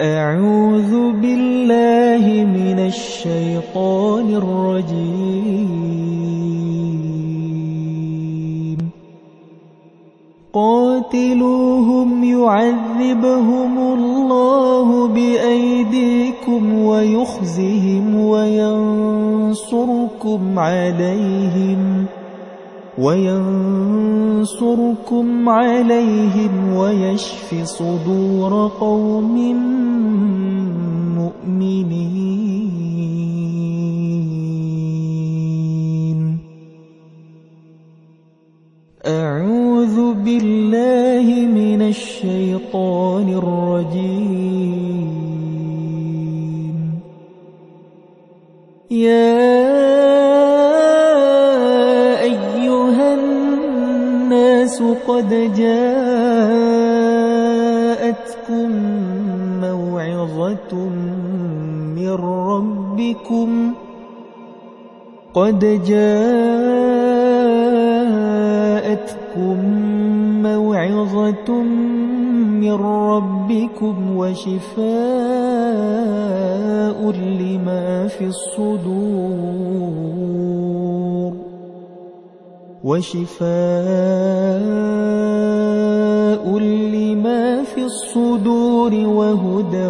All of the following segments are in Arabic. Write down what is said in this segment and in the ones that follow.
أعوذ بالله من الشيطان الرجيم. قاتلوهم يعذبهم الله بأيديكم ويخزهم وينصركم عليهم. وينصركم عليهم ويشف صدور قوم مؤمنين. أعوذ بالله من الشيطان الرجيم. يا قد جاءتكم موعظة من ربكم قد جاءتكم موعظة من ربكم وشفاء لما في الصدور. وشفاء لما في الصدور وهدى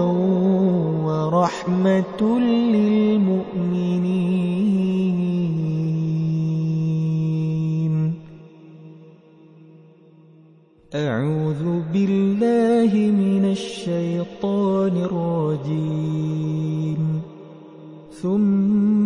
ورحمة للمؤمنين. أعوذ بالله من الشيطان الرجيم. ثم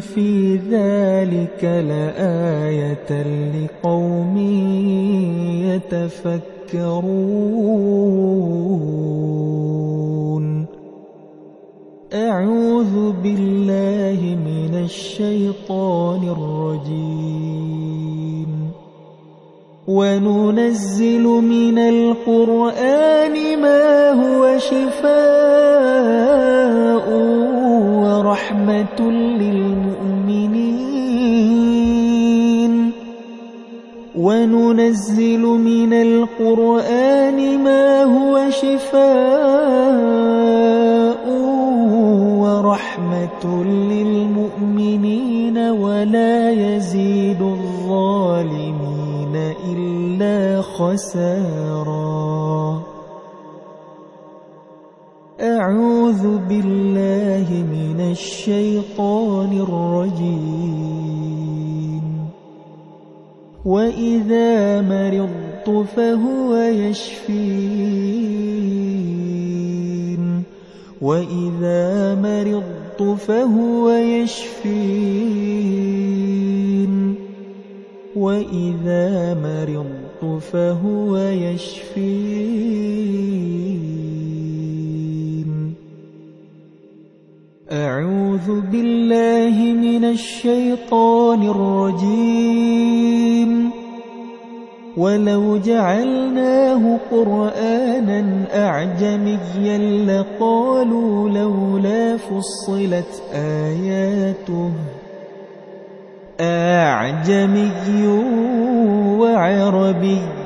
في ذلك لآية لقوم يتفكرون. أعوذ بالله من الشيطان الرجيم. وننزل من القرآن ما هو شفاء ورحمة للمؤمنين وننزل من القرآن ما هو شفاء ورحمة للمؤمنين ولا يزيد الظالمين إلا خسارا. أعوذ بالله من الشيطان الرجيم. وإذا مرضت فهو يشفين وإذا مرضت فهو يشفين وإذا مرضت فهو يشفين أعوذ بالله من الشيطان الرجيم. ولو جعلناه قرآنا أعجميا لقالوا لولا فصلت آياته. أعجمي وعربي.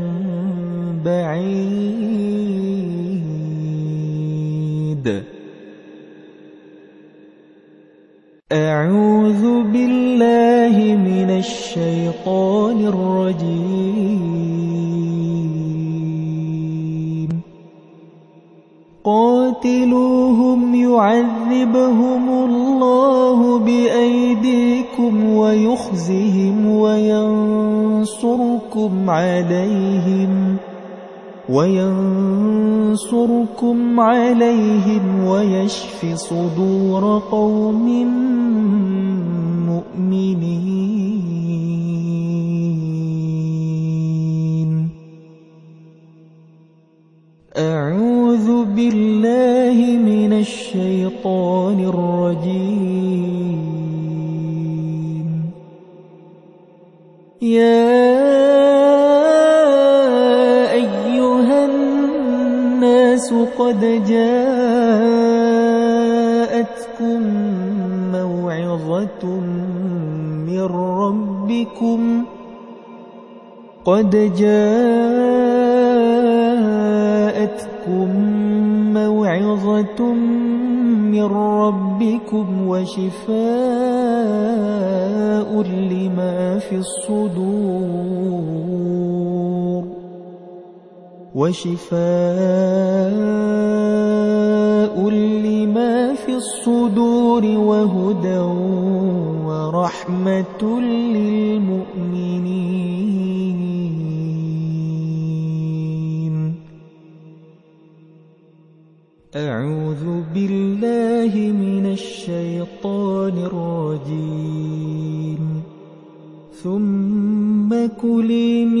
بعيد. أعوذ بالله من الشيطان الرجيم. قاتلوهم يعذبهم الله بأيديكم ويخزهم وينصركم عليهم. وينصركم عليهم ويشف صدور قوم مؤمنين. أعوذ بالله من الشيطان الرجيم. يا قد جاءتكم موعظة من ربكم قد جاءتكم موعظة من ربكم وشفاء لما في الصدور. وشفاء لما في الصدور وهدى ورحمة للمؤمنين. أعوذ بالله من الشيطان الرجيم. ثم كلي من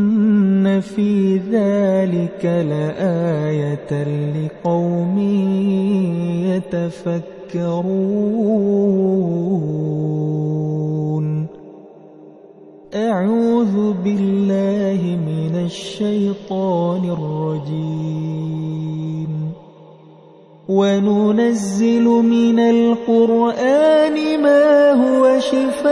في ذلك لآية لقوم يتفكرون. أعوذ بالله من الشيطان الرجيم. وننزل من القرآن ما هو شفاء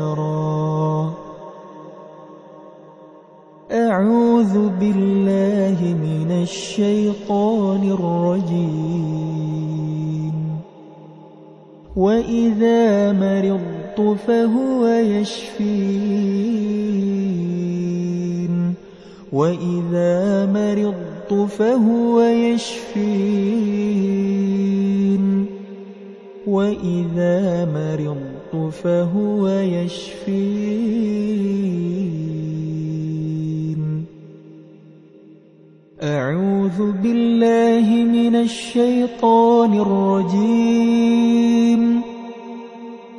وإذا مرضت فهو يشفين. وإذا مرضت فهو يشفين. وإذا مرضت فهو يشفين. أعوذ بالله من الشيطان الرجيم.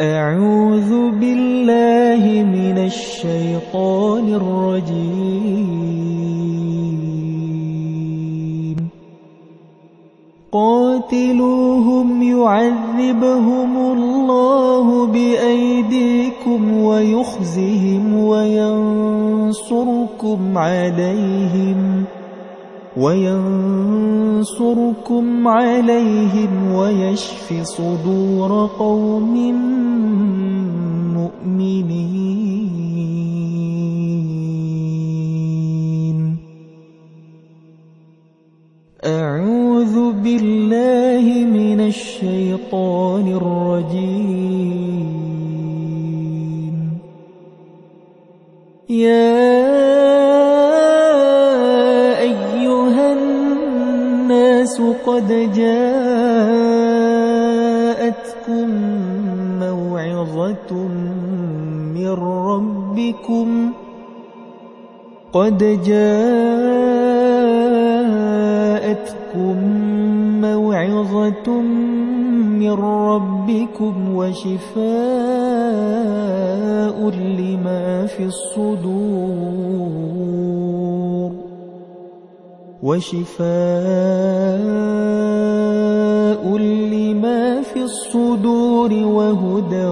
أعوذ بالله من الشيطان الرجيم. قاتلوهم يعذبهم الله بأيديكم ويخزهم وينصركم عليهم. وينصركم عليهم ويشف صدور قوم مؤمنين. أعوذ بالله من الشيطان الرجيم. يا قد جاءتكم موعظة من ربكم. قد جاءتكم موعظة من ربكم وشفاء لما في الصدور. وشفاء لما في الصدور وهدى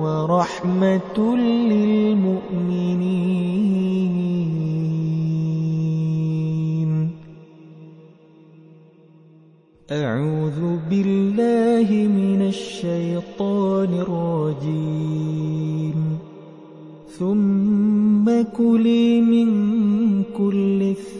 ورحمة للمؤمنين. أعوذ بالله من الشيطان الرجيم. ثم كلي من كل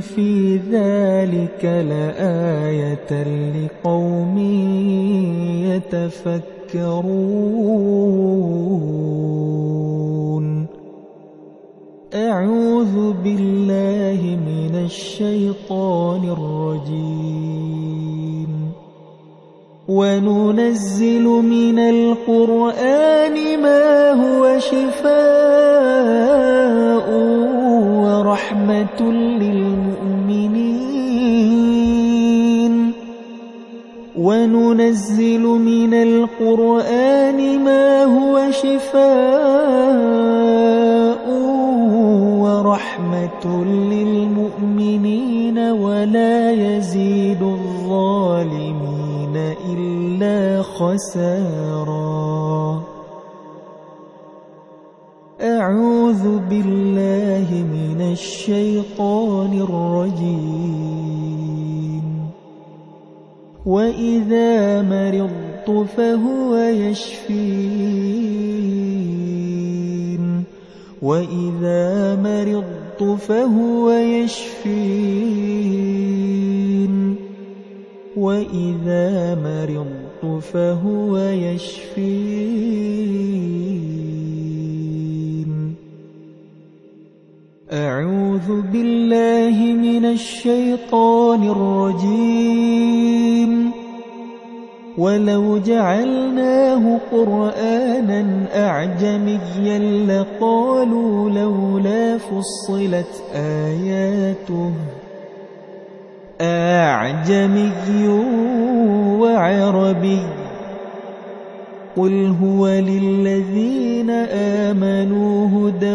في ذلك لآية لقوم يتفكرون أعوذ بالله من الشيطان الرجيم وننزل من القرآن ما هو شفاء ورحمة للمؤمنين وننزل من القرآن ما هو شفاء ورحمة للمؤمنين ولا يزيد الظالمين إلا خسارا. أعوذ بالله من الشيطان الرجيم. وإذا مرضت فهو يشفين وإذا مرضت فهو يشفين وإذا مرضت فهو يشفين أعوذ بالله من الشيطان الرجيم. ولو جعلناه قرآنا أعجميا لقالوا لولا فصلت آياته. أعجمي وعربي. قل هو للذين آمنوا هدى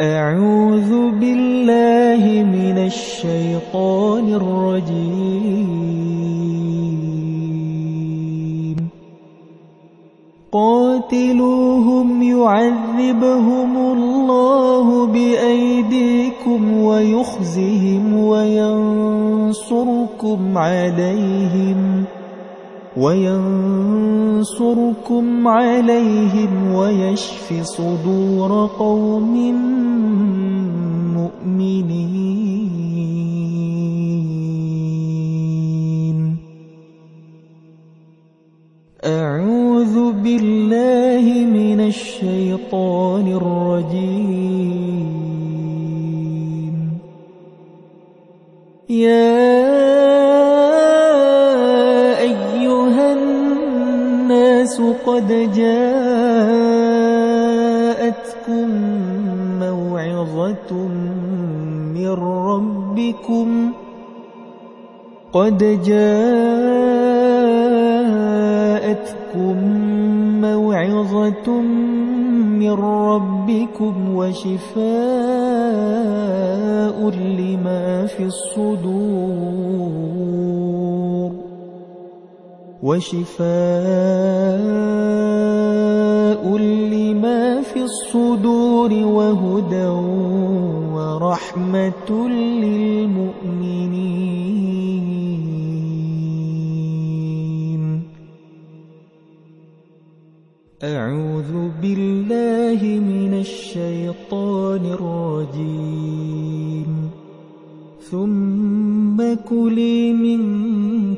أعوذ بالله من الشيطان الرجيم. قاتلوهم يعذبهم الله بأيديكم ويخزهم وينصركم عليهم. وينصركم عليهم ويشف صدور قوم مؤمنين. أعوذ بالله من الشيطان الرجيم. يا الناس قد جاءتكم موعظة من ربكم قد جاءتكم موعظة من ربكم وشفاء لما في الصدور. وشفاء لما في الصدور وهدى ورحمة للمؤمنين. أعوذ بالله من الشيطان الرجيم. ثم كلي من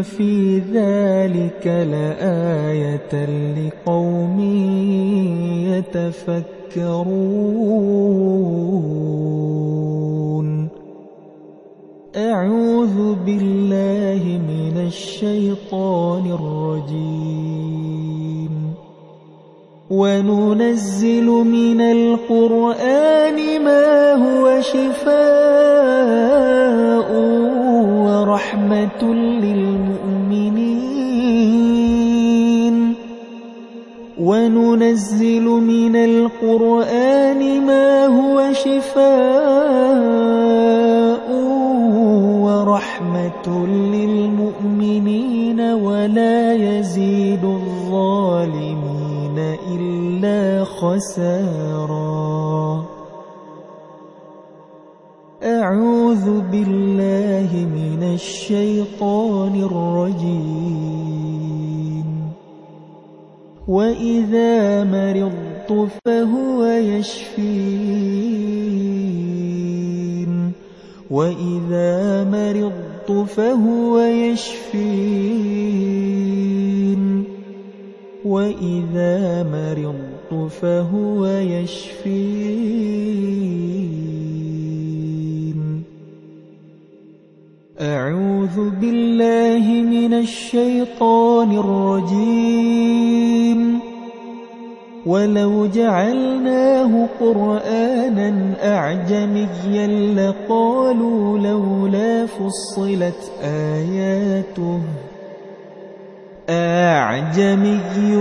في ذلك لآية لقوم يتفكرون. أعوذ بالله من الشيطان الرجيم. وننزل من القرآن ما هو شفاء ورحمة وننزل من القرآن ما هو شفاء ورحمة للمؤمنين ولا يزيد الظالمين إلا خسارا. أعوذ بالله من الشيطان الرجيم. وإذا مرضت فهو يشفين وإذا مرضت فهو يشفين وإذا مرضت فهو يشفين أعوذ بالله من الشيطان الرجيم. ولو جعلناه قرآنا أعجميا لقالوا لولا فصلت آياته. أعجمي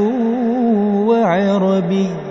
وعربي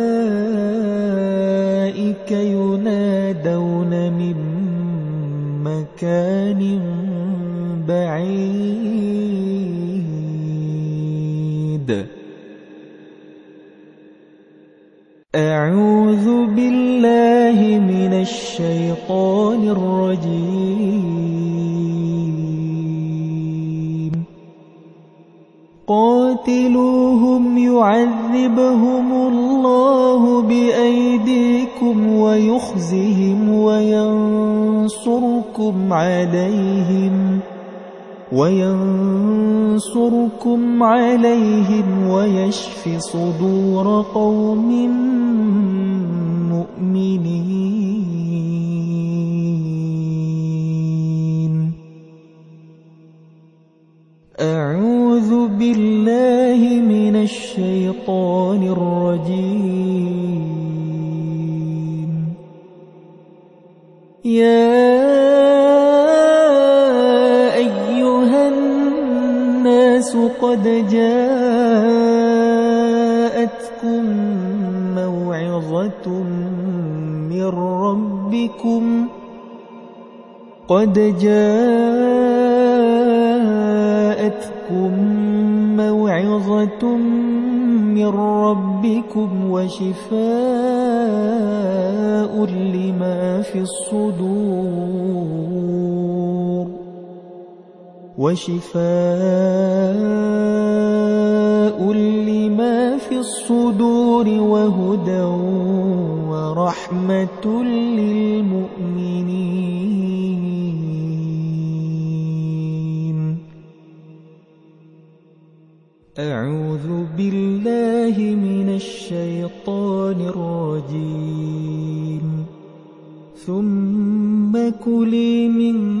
بعيد. أعوذ بالله من الشيطان الرجيم. قاتلوهم يعذبهم الله بأيديكم ويخزهم وينصركم عليهم. وينصركم عليهم ويشف صدور قوم مؤمنين. أعوذ بالله من الشيطان الرجيم. يا قد جاءتكم موعظة من ربكم. قد جاءتكم موعظة من ربكم وشفاء لما في الصدور. وشفاء لما في الصدور وهدى ورحمة للمؤمنين. أعوذ بالله من الشيطان الرجيم. ثم كلي من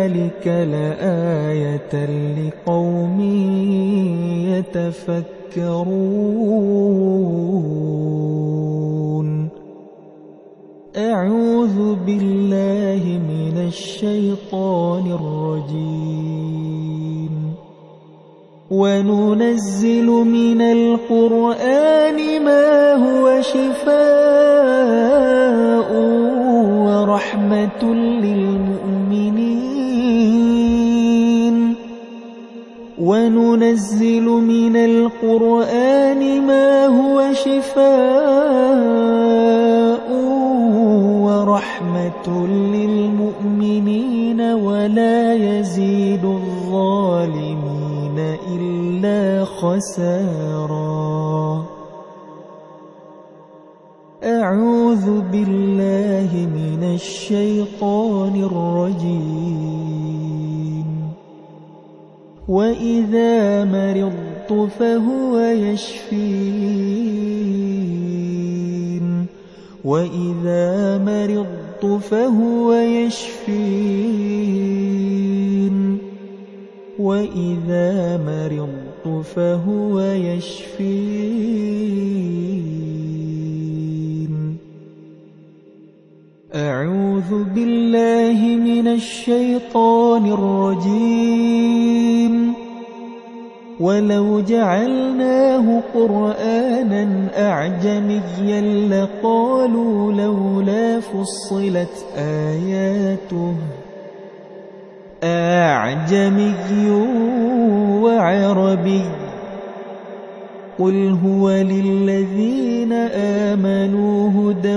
ذلك لآية لقوم يتفكرون أعوذ بالله من الشيطان الرجيم وننزل من القرآن ما هو شفاء ورحمة للمؤمنين وننزل من القرآن ما هو شفاء ورحمة للمؤمنين ولا يزيد الظالمين إلا خسارا. أعوذ بالله من الشيطان الرجيم. وإذا مرضت فهو يشفين وإذا مرضت فهو يشفين وإذا مرضت فهو يشفين أعوذ بالله من الشيطان الرجيم. ولو جعلناه قرآنا أعجميا لقالوا لولا فصلت آياته. أعجمي وعربي. قل هو للذين آمنوا هدى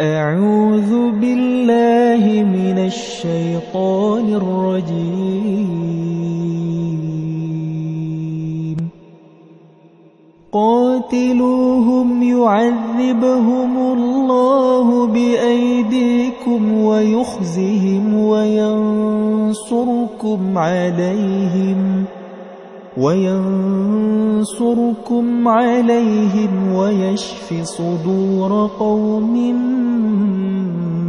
أعوذ بالله من الشيطان الرجيم. قاتلوهم يعذبهم الله بأيديكم ويخزهم وينصركم عليهم وينصركم عليهم ويشف صدور قوم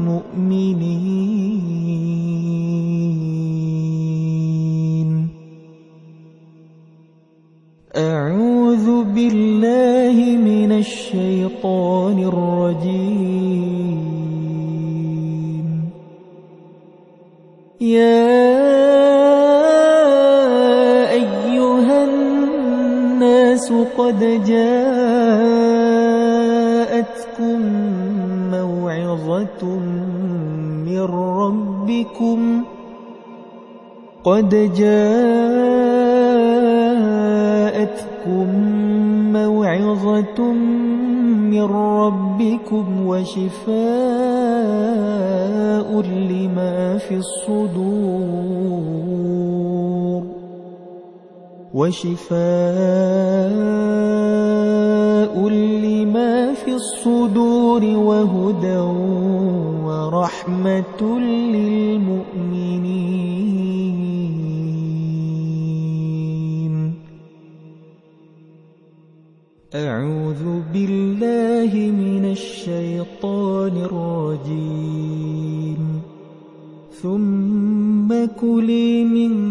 مؤمنين. أعوذ بالله من الشيطان الرجيم. يا قد جاءتكم موعظة من ربكم. قد جاءتكم موعظة من ربكم وشفاء لما في الصدور. وشفاء لما في الصدور وهدى ورحمة للمؤمنين. أعوذ بالله من الشيطان الرجيم. ثم كلي من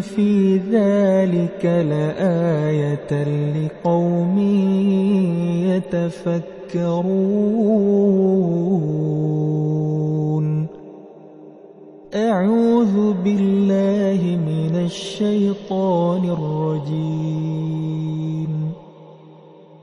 في ذلك لآية لقوم يتفكرون. أعوذ بالله من الشيطان الرجيم.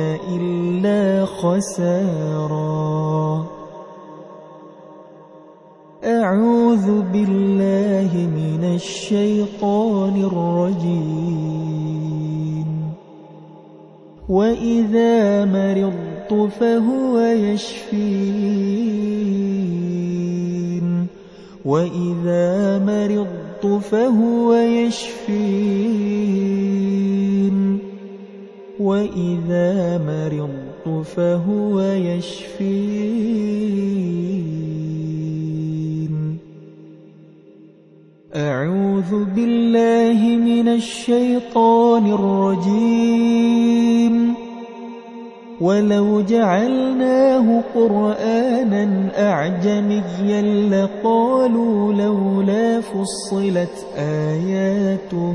إلا خسارا. أعوذ بالله من الشيطان الرجيم. وإذا مرضت فهو يشفين. وإذا مرضت فهو يشفين. وإذا مرضت فهو يشفين. أعوذ بالله من الشيطان الرجيم. ولو جعلناه قرآنا أعجميا لقالوا لولا فصلت آياته.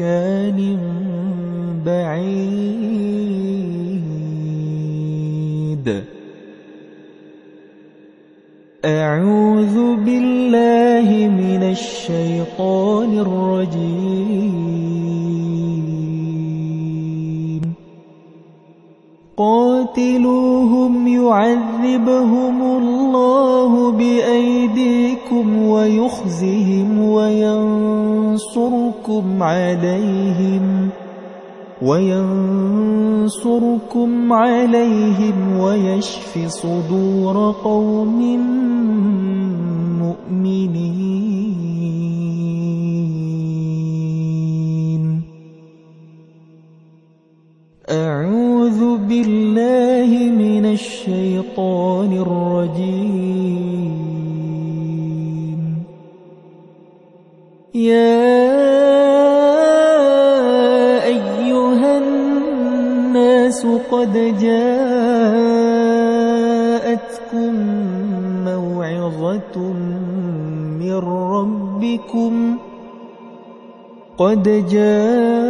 مكان بعيد. أعوذ بالله من الشيطان الرجيم. قاتلوهم يعذبهم الله بأيديكم ويخزهم وينصركم عليهم وينصركم عليهم ويشف صدور قوم مؤمنين. أعوذ بالله من الشيطان الرجيم. يا أيها الناس قد جاءتكم موعظة من ربكم. قد جاءتكم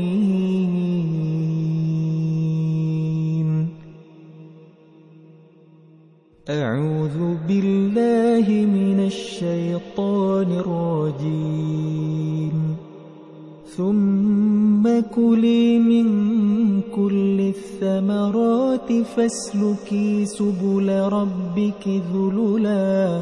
أعوذ بالله من الشيطان الرجيم. ثم كلي من كل الثمرات فاسلكي سبل ربك ذللا.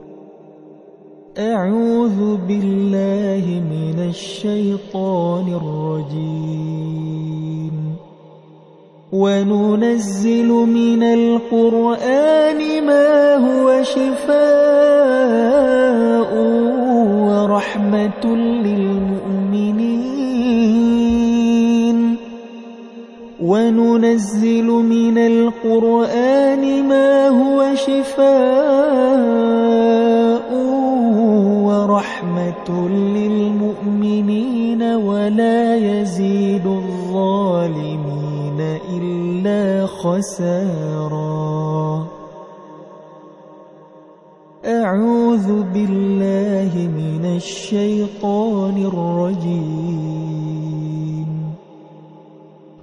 أعوذ بالله من الشيطان الرجيم. وننزل من القرآن ما هو شفاء ورحمة للمؤمنين. وننزل من القرآن ما هو شفاء ورحمة للمؤمنين ولا يزيد الظالمين إلا خسارا. أعوذ بالله من الشيطان الرجيم.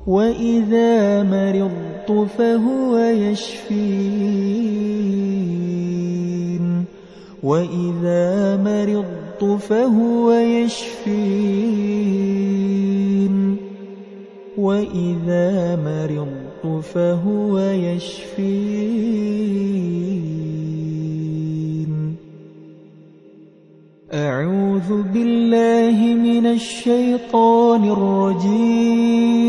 وإذا مرضت فهو يشفين. وإذا مرضت فهو يشفين وإذا مرضت فهو يشفين أعوذ بالله من الشيطان الرجيم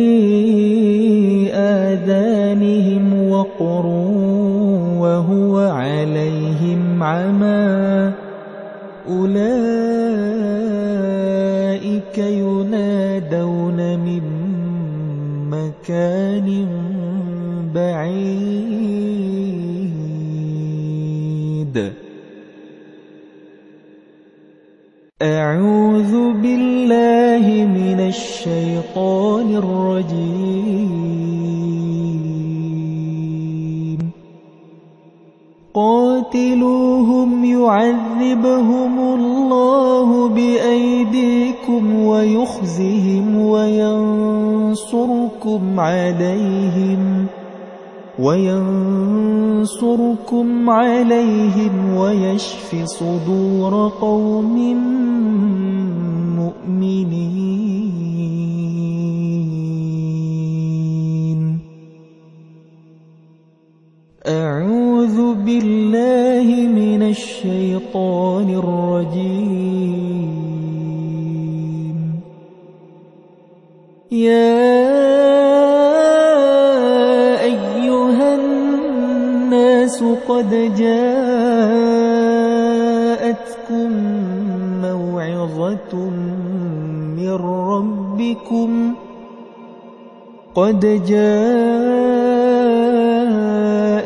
عمى أولئك ينادون من مكان بعيد. أعوذ بالله من الشيطان الرجيم. قاتلوهم يعذبهم الله بأيديكم ويخزهم وينصركم عليهم وينصركم عليهم ويشف صدور قوم مؤمنين أعوذ بالله من الشيطان الرجيم. يا أيها الناس قد جاءتكم موعظة من ربكم. قد جاءتكم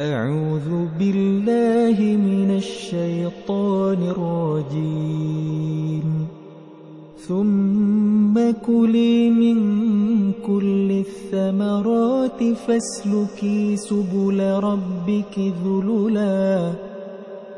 أعوذ بالله من الشيطان الرجيم. ثم كلي من كل الثمرات فاسلكي سبل ربك ذللاً.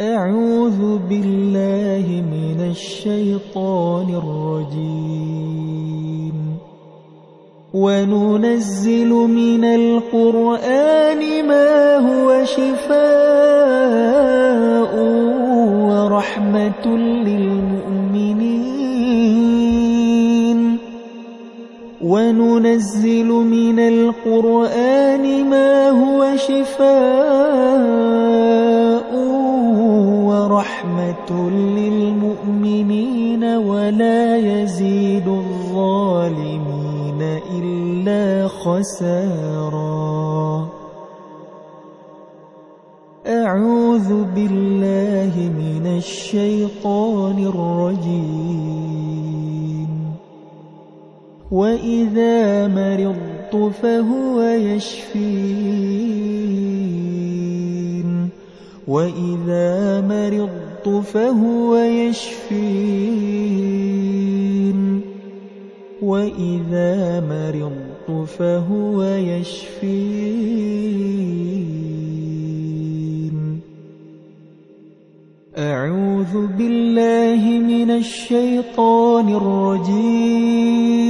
أعوذ بالله من الشيطان الرجيم. وننزل من القرآن ما هو شفاء ورحمة للمؤمنين. وننزل من القرآن ما هو شفاء ورحمة للمؤمنين ولا يزيد الظالمين إلا خسارا. أعوذ بالله من الشيطان الرجيم. وإذا مرضت فهو يشفين. وإذا مرضت فهو يشفين وإذا مرضت فهو يشفين أعوذ بالله من الشيطان الرجيم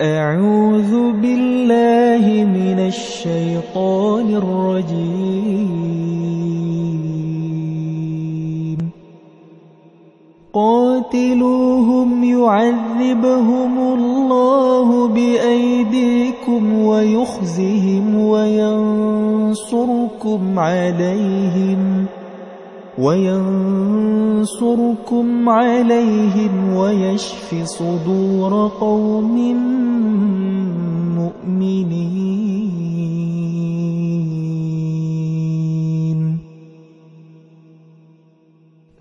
أعوذ بالله من الشيطان الرجيم. قاتلوهم يعذبهم الله بأيديكم ويخزهم وينصركم عليهم. وينصركم عليهم ويشف صدور قوم مؤمنين.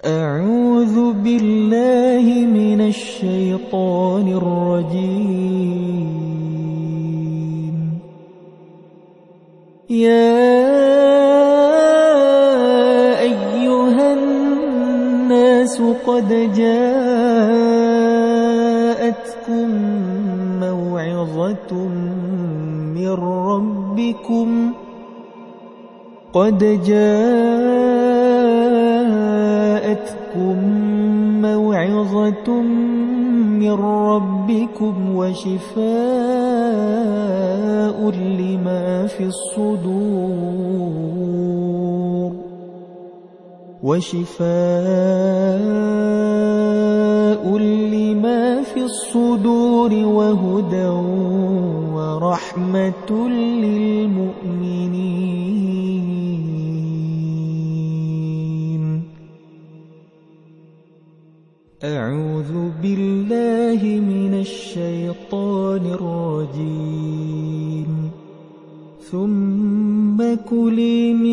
أعوذ بالله من الشيطان الرجيم. قد جاءتكم موعظة من ربكم. قد جاءتكم موعظة من ربكم وشفاء لما في الصدور. وشفاء لما في الصدور وهدى ورحمة للمؤمنين. أعوذ بالله من الشيطان الرجيم. ثم كلي من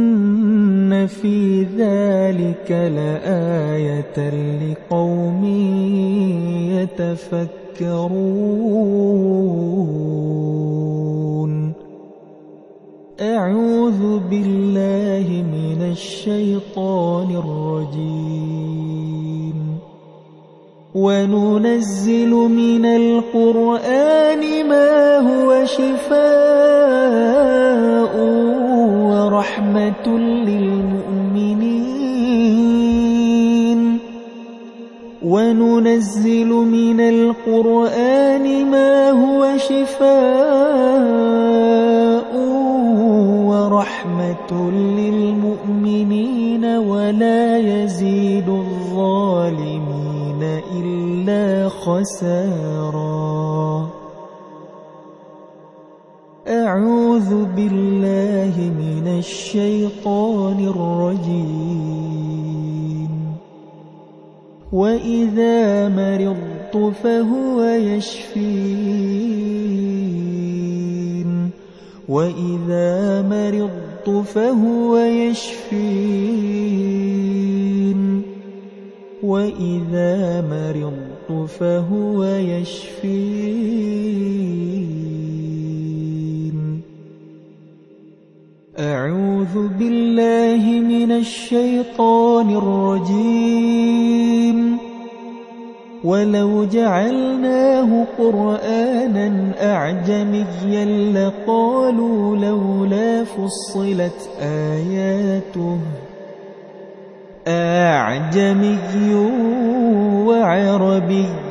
في ذلك لآية لقوم يتفكرون. أعوذ بالله من الشيطان الرجيم. وننزل من القرآن ما هو شفاء ورحمة وننزل من القرآن ما هو شفاء ورحمة للمؤمنين ولا يزيد الظالمين إلا خسارا. أعوذ بالله من الشيطان الرجيم. وإذا مرضت فهو يشفين وإذا مرضت فهو يشفين وإذا مرضت فهو يشفين أعوذ بالله من الشيطان الرجيم. ولو جعلناه قرآنا أعجميا لقالوا لولا فصلت آياته. أعجمي وعربي.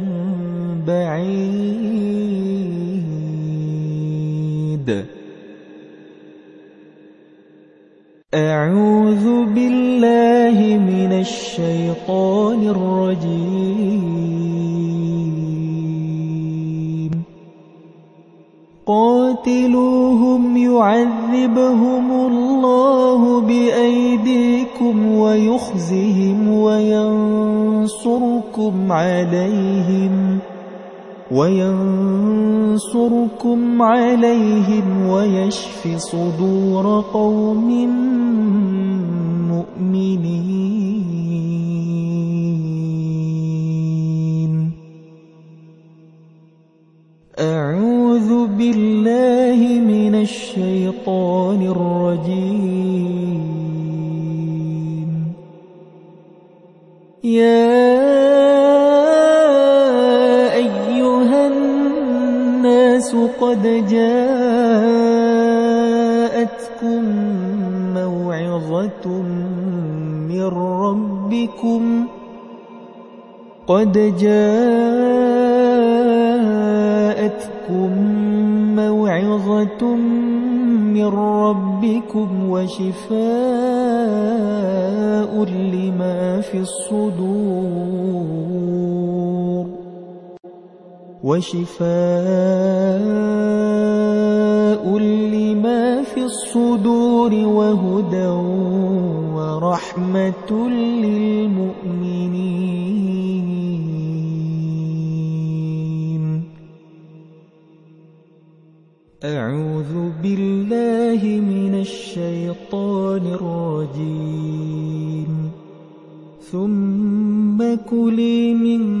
بعيد. أعوذ بالله من الشيطان الرجيم. قاتلوهم يعذبهم الله بأيديكم ويخزهم وينصركم عليهم. وينصركم عليهم ويشف صدور قوم مؤمنين. أعوذ بالله من الشيطان الرجيم. يا قد جاءتكم موعظة من ربكم. قد جاءتكم موعظة من ربكم وشفاء لما في الصدور. وشفاء لما في الصدور وهدى ورحمة للمؤمنين. أعوذ بالله من الشيطان الرجيم. ثم كلي من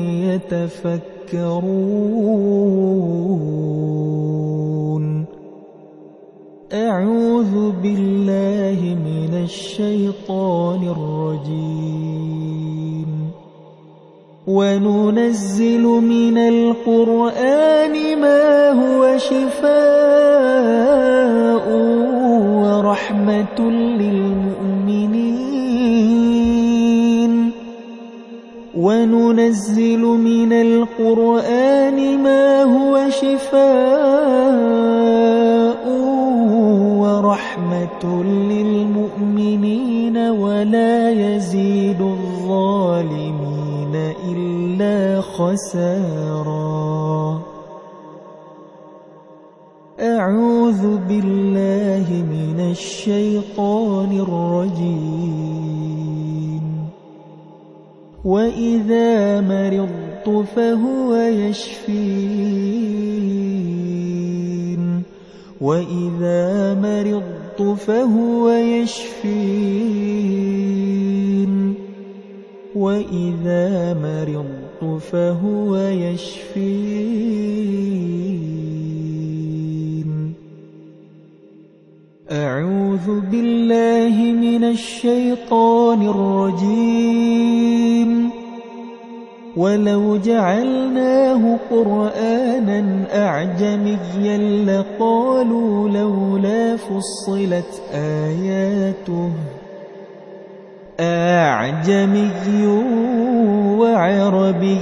يتفكرون. أعوذ بالله من الشيطان الرجيم. وننزل من القرآن ما هو شفاء ورحمة للمؤمنين. وننزل من القرآن ما هو شفاء ورحمة للمؤمنين ولا يزيد الظالمين إلا خسارا. أعوذ بالله من الشيطان الرجيم. وإذا مرضت فهو يشفين وإذا مرضت فهو يشفين وإذا مرضت فهو يشفين أعوذ بالله من الشيطان الرجيم. ولو جعلناه قرآنا أعجميا لقالوا لولا فصلت آياته. أعجمي وعربي.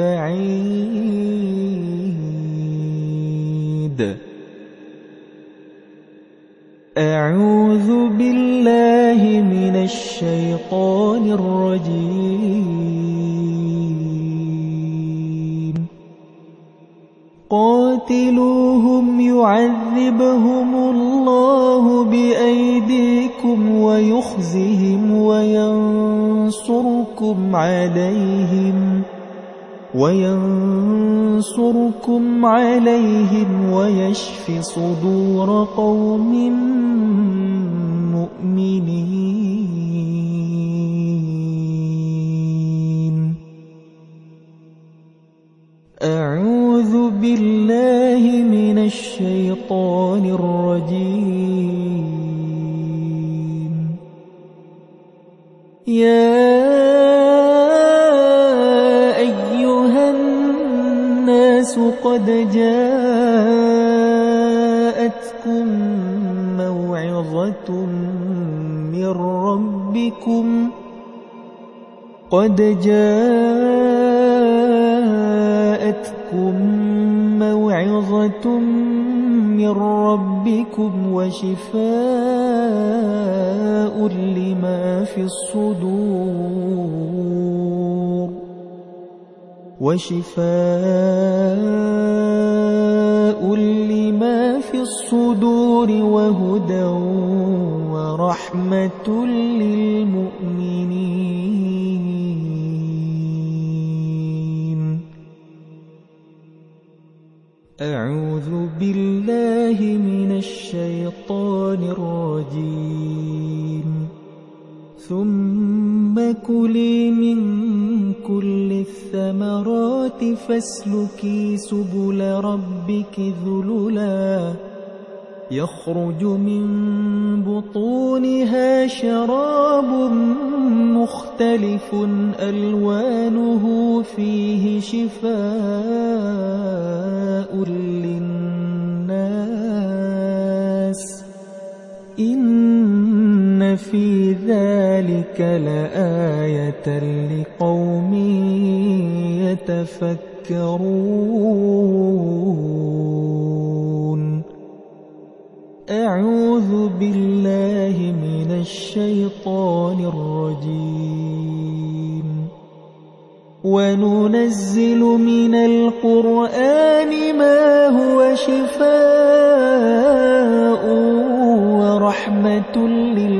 بعيد. أعوذ بالله من الشيطان الرجيم. قاتلوهم يعذبهم الله بأيديكم ويخزهم وينصركم عليهم. وينصركم عليهم ويشف صدور قوم مؤمنين. أعوذ بالله من الشيطان الرجيم. يا قد جاءتكم موعظة من ربكم. قد جاءتكم موعظة من ربكم وشفاء لما في الصدور. وشفاء لما في الصدور وهدى ورحمة للمؤمنين. أعوذ بالله من الشيطان الرجيم. فاسلكي سبل ربك ذللا. يخرج من بطونها شراب مختلف ألوانه فيه شفاء للناس. إن في ذلك لآية لقوم يتفكرون. أعوذ بالله من الشيطان الرجيم. وننزل من القرآن ما هو شفاء ورحمة للمؤمنين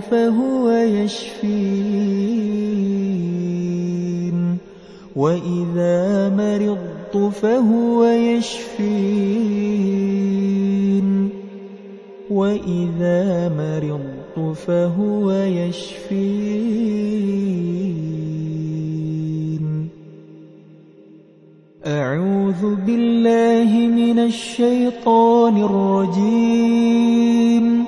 فهو يشفين. وإذا مرضت فهو يشفين. وإذا مرضت فهو يشفين. أعوذ بالله من الشيطان الرجيم.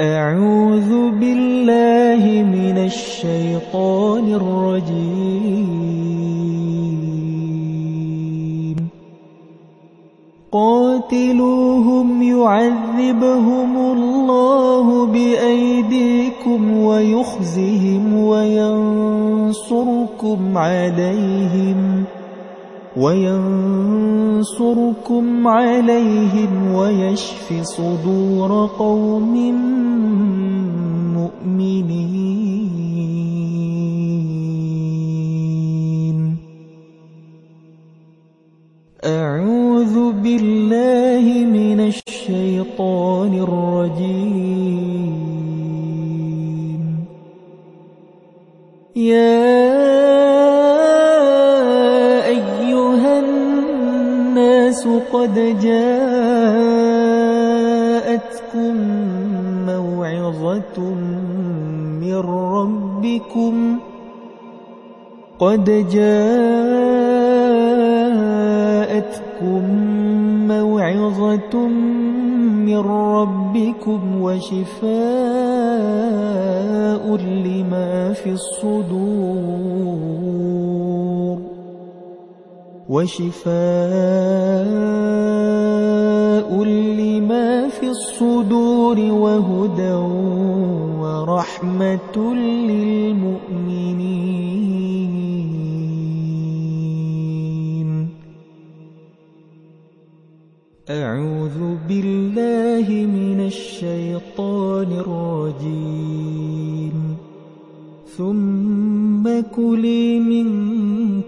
أعوذ بالله من الشيطان الرجيم. قاتلوهم يعذبهم الله بأيديكم ويخزهم وينصركم عليهم. وينصركم عليهم ويشف صدور قوم مؤمنين. أعوذ بالله من الشيطان الرجيم. يا الناس قد جاءتكم موعظة من ربكم قد جاءتكم موعظة من ربكم وشفاء لما في الصدور. وشفاء لما في الصدور وهدى ورحمة للمؤمنين. أعوذ بالله من الشيطان الرجيم. ثم كلي من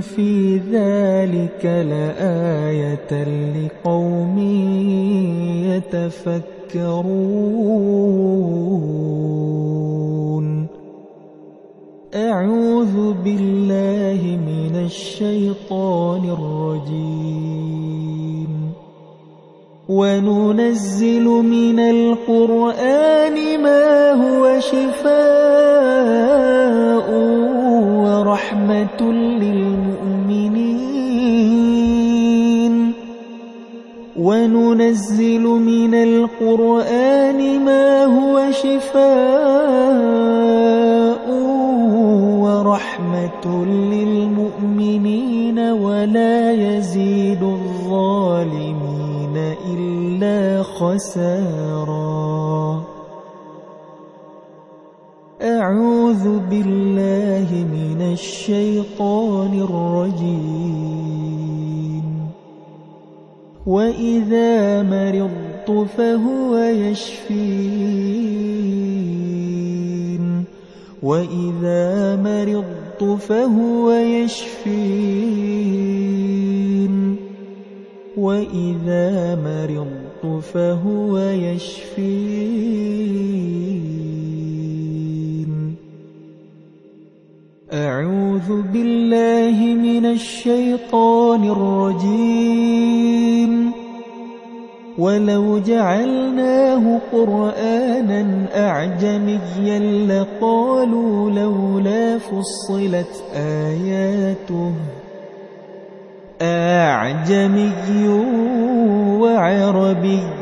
في ذلك لآية لقوم يتفكرون. أعوذ بالله من الشيطان الرجيم. وننزل من القرآن ما هو شفاء ورحمة وننزل من القرآن ما هو شفاء ورحمة للمؤمنين ولا يزيد الظالمين إلا خسارا. أعوذ بالله من الشيطان الرجيم. وإذا مرضت فهو يشفين وإذا مرضت فهو يشفين وإذا مرضت فهو يشفين أعوذ بالله من الشيطان الرجيم. ولو جعلناه قرآنا أعجميا لقالوا لولا فصلت آياته. أعجمي وعربي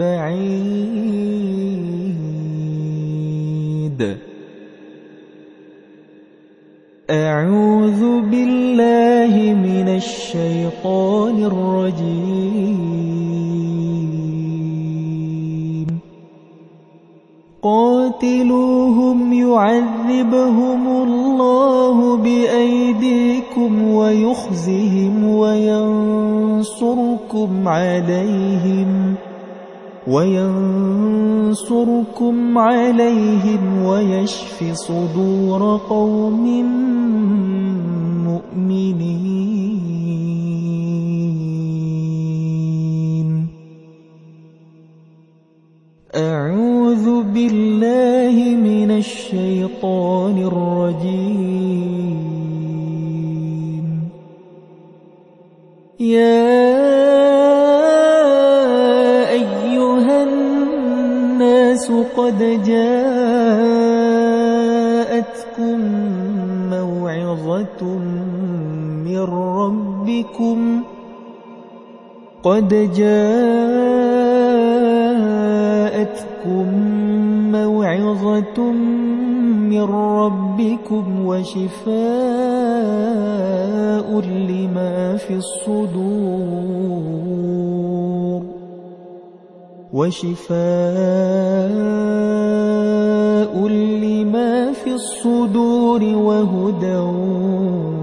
بعيد. أعوذ بالله من الشيطان الرجيم. قاتلوهم يعذبهم الله بأيديكم ويخزهم وينصركم عليهم. وينصركم عليهم ويشف صدور قوم مؤمنين. أعوذ بالله من الشيطان الرجيم. يا الناس قد جاءتكم موعظة من ربكم قد جاءتكم موعظة من ربكم وشفاء لما في الصدور. وشفاء لما في الصدور وهدى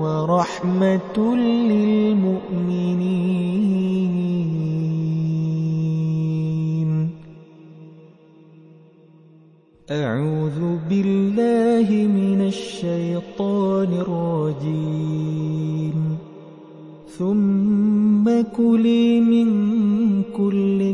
ورحمة للمؤمنين. أعوذ بالله من الشيطان الرجيم. ثم كلي من كل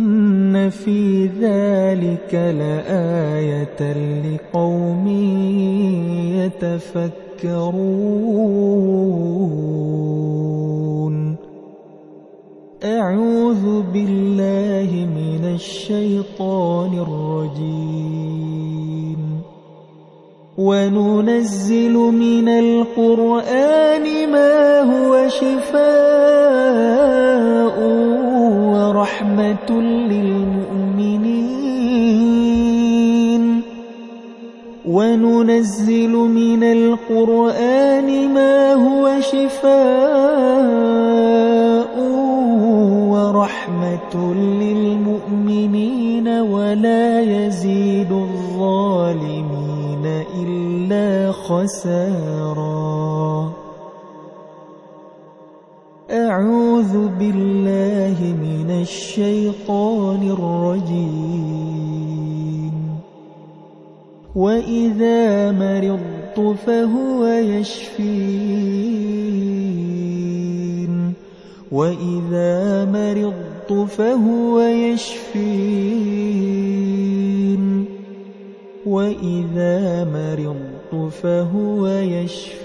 في ذلك لآية لقوم يتفكرون. أعوذ بالله من الشيطان الرجيم. وننزل من القرآن ما هو شفاء ورحمة للمؤمنين. وننزل من القرآن ما هو شفاء ورحمة للمؤمنين ولا يزيد الظالمين وسارا أعوذ بالله الشيطان الرجيم. وإذا مرضت فهو يشفين. وإذا مرضت فهو يشفين. وإذا مرضت فهو يشفين.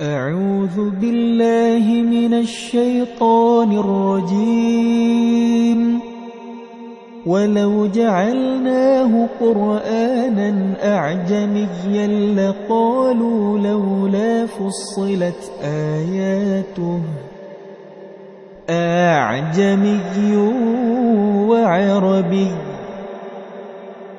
أعوذ بالله من الشيطان الرجيم. ولو جعلناه قرآنا أعجميا لقالوا لولا فصلت آياته. أعجمي وعربي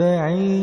بعيد